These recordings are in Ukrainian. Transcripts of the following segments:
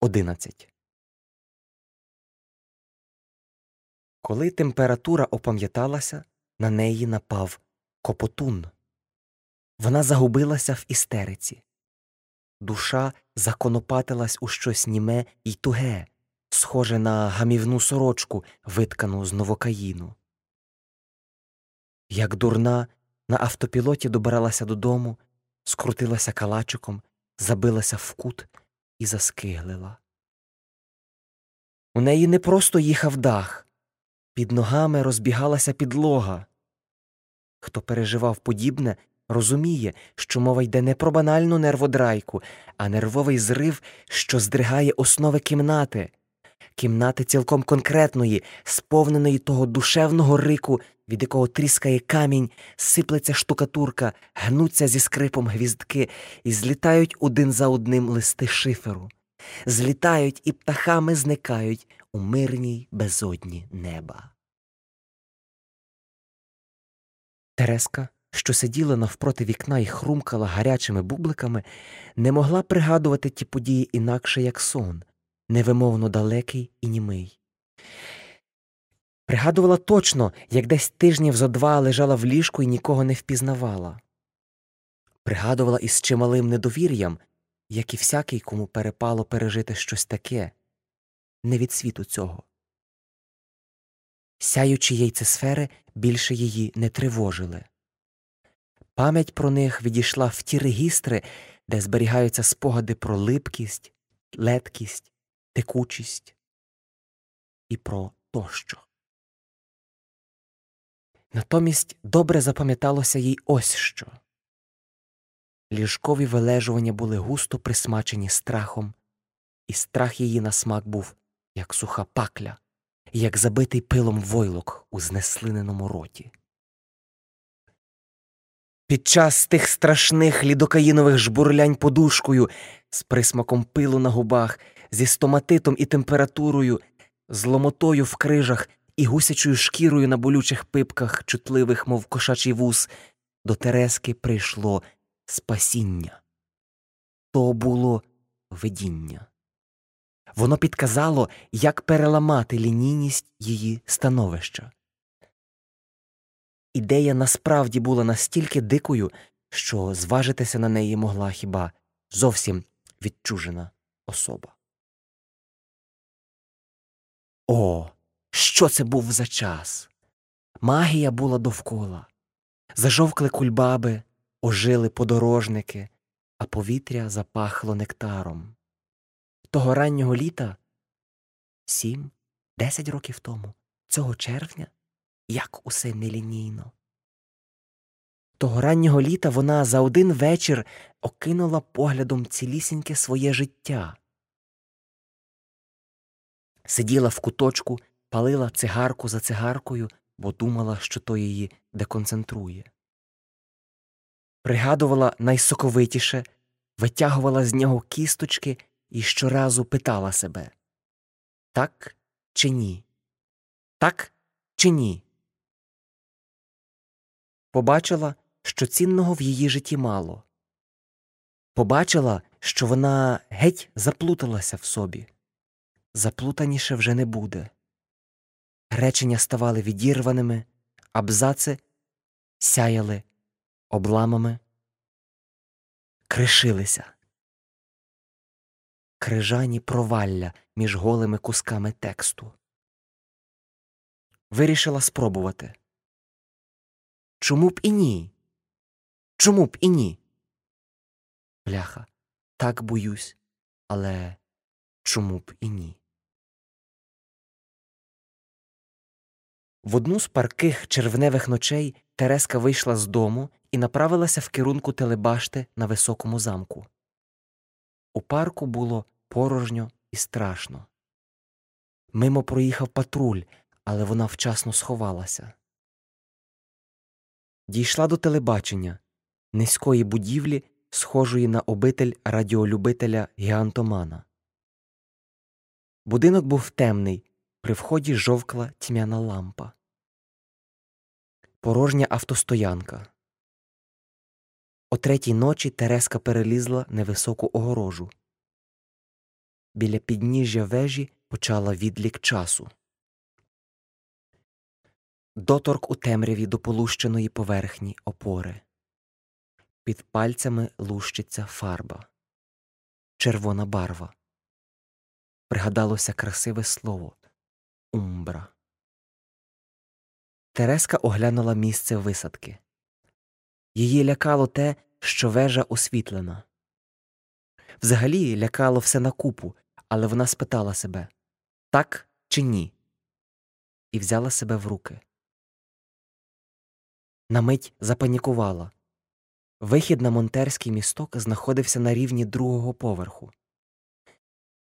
11 Коли температура опам'яталася, на неї напав копотун. Вона загубилася в істериці. Душа законопатилась у щось німе й туге, схоже на гамівну сорочку, виткану з новокаїну. Як дурна, на автопілоті добиралася додому, скрутилася калачиком, забилася в кут і заскиглила. У неї не просто їхав дах, під ногами розбігалася підлога. Хто переживав подібне, розуміє, що мова йде не про банальну нерводрайку, а нервовий зрив, що здригає основи кімнати, кімнати цілком конкретної, сповненої того душевного рику, від якого тріскає камінь, сиплеться штукатурка, гнуться зі скрипом гвіздки і злітають один за одним листи шиферу, злітають і птахами зникають у мирній безодні неба. Тереска, що сиділа навпроти вікна і хрумкала гарячими бубликами, не могла пригадувати ті події інакше, як сон, невимовно далекий і німий. Пригадувала точно, як десь тижнів зо два лежала в ліжку і нікого не впізнавала. Пригадувала із чималим недовір'ям, як і всякий, кому перепало пережити щось таке, не від світу цього. Сяючі яйцесфери більше її не тривожили. Пам'ять про них відійшла в ті регістри, де зберігаються спогади про липкість, леткість, текучість і про тощо. Натомість добре запам'яталося їй ось що. Ліжкові вилежування були густо присмачені страхом, і страх її на смак був, як суха пакля, як забитий пилом войлок у знеслиненому роті. Під час тих страшних лідокаїнових жбурлянь подушкою, з присмаком пилу на губах, зі стоматитом і температурою, з ломотою в крижах і гусячою шкірою на болючих пипках, чутливих, мов кошачий вус, до Терески прийшло спасіння. То було видіння. Воно підказало, як переламати лінійність її становища. Ідея насправді була настільки дикою, що зважитися на неї могла хіба зовсім відчужена особа. О, що це був за час? Магія була довкола. Зажовкли кульбаби, ожили подорожники, а повітря запахло нектаром. Того раннього літа сім, десять років тому, цього червня, як усе нелінійно. Того раннього літа вона за один вечір окинула поглядом цілісіньке своє життя. Сиділа в куточку, палила цигарку за цигаркою, бо думала, що то її деконцентрує. Пригадувала найсоковитіше, витягувала з нього кісточки і щоразу питала себе так чи ні? Так чи ні? Побачила, що цінного в її житті мало. Побачила, що вона геть заплуталася в собі. Заплутаніше вже не буде. Речення ставали відірваними, абзаци сяяли обламами, кришилися. Крижані провалля між голими кусками тексту. Вирішила спробувати. Чому б і ні? Чому б і ні? Бляха, так боюсь, але чому б і ні? В одну з парких червневих ночей Тереска вийшла з дому і направилася в керунку телебашти на високому замку. У парку було порожньо і страшно. Мимо проїхав патруль, але вона вчасно сховалася. Дійшла до телебачення низької будівлі, схожої на обитель радіолюбителя гіантомана. Будинок був темний, при вході жовкла тьмяна лампа. Порожня автостоянка. О третій ночі Тереска перелізла невисоку огорожу. біля підніжжя вежі почала відлік часу. Доторк у темряві до полущеної поверхні опори. Під пальцями лущиться фарба, червона барва. Пригадалося красиве слово умбра. Тереска оглянула місце висадки. Її лякало те, що вежа освітлена. Взагалі лякало все на купу, але вона спитала себе так чи ні, і взяла себе в руки. На мить запанікувала. Вихід на монтерський місток знаходився на рівні другого поверху.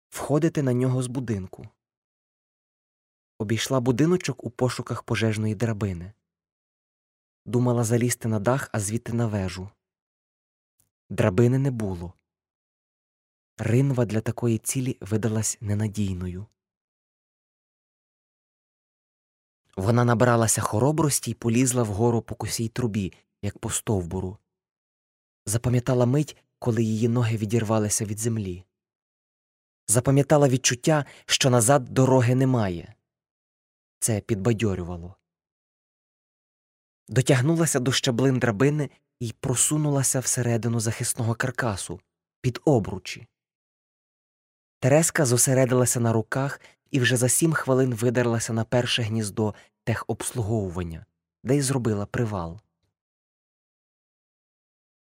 Входити на нього з будинку. Обійшла будиночок у пошуках пожежної драбини. Думала залізти на дах, а звідти на вежу. Драбини не було. Ринва для такої цілі видалась ненадійною. Вона набралася хоробрості й полізла вгору по косій трубі, як по стовбуру. Запам'ятала мить, коли її ноги відірвалися від землі. Запам'ятала відчуття, що назад дороги немає. Це підбадьорювало. Дотягнулася до щаблин драбини і просунулася всередину захисного каркасу під обручі. Тереска зосередилася на руках і вже за сім хвилин видерлася на перше гніздо техобслуговування, де й зробила привал.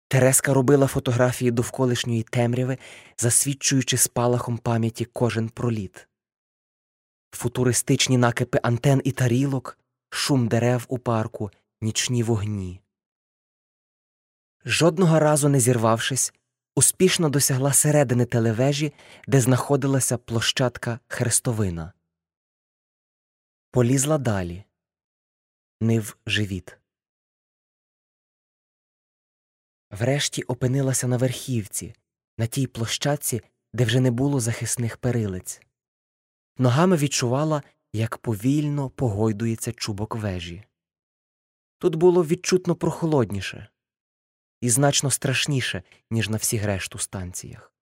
Тереска робила фотографії довколишньої темряви, засвідчуючи спалахом пам'яті кожен проліт. Футуристичні накипи антен і тарілок, шум дерев у парку, нічні вогні. Жодного разу не зірвавшись, успішно досягла середини телевежі, де знаходилася площадка хрестовина. Полізла далі. Нив живіт. Врешті опинилася на верхівці, на тій площадці, де вже не було захисних перилиць. Ногами відчувала, як повільно погойдується чубок вежі. Тут було відчутно прохолодніше і значно страшніше, ніж на всіх решту станціях.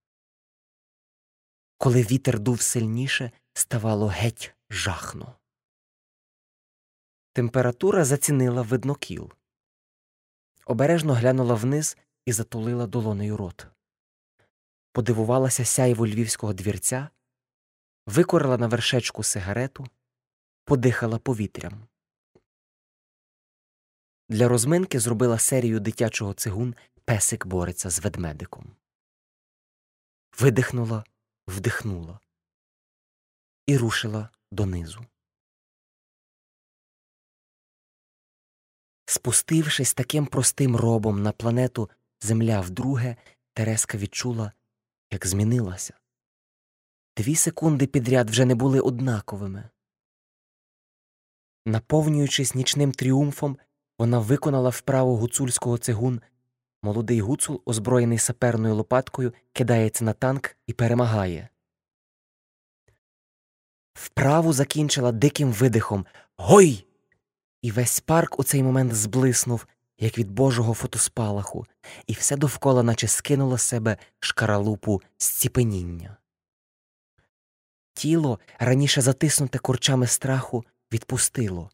Коли вітер дув сильніше, ставало геть жахно. Температура зацінила виднокіл. Обережно глянула вниз і затулила долонею рот. Подивувалася сяйву львівського двірця, викорила на вершечку сигарету, подихала повітрям. Для розминки зробила серію дитячого цигун Песик бореться з ведмедиком. Видихнула, вдихнула і рушила донизу. Спустившись таким простим робом на планету Земля вдруге, Тереска відчула, як змінилася. Дві секунди підряд вже не були однаковими. Наповнюючись нічним тріумфом, вона виконала вправу гуцульського цигун. Молодий гуцул, озброєний саперною лопаткою, кидається на танк і перемагає. Вправу закінчила диким видихом Гой! І весь парк у цей момент зблиснув, як від божого фотоспалаху, і все довкола, наче скинуло себе шкаралупу зціпеніння. Тіло, раніше затиснуте курчами страху, відпустило.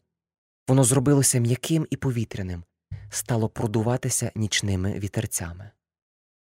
Воно зробилося м'яким і повітряним, стало продуватися нічними вітерцями.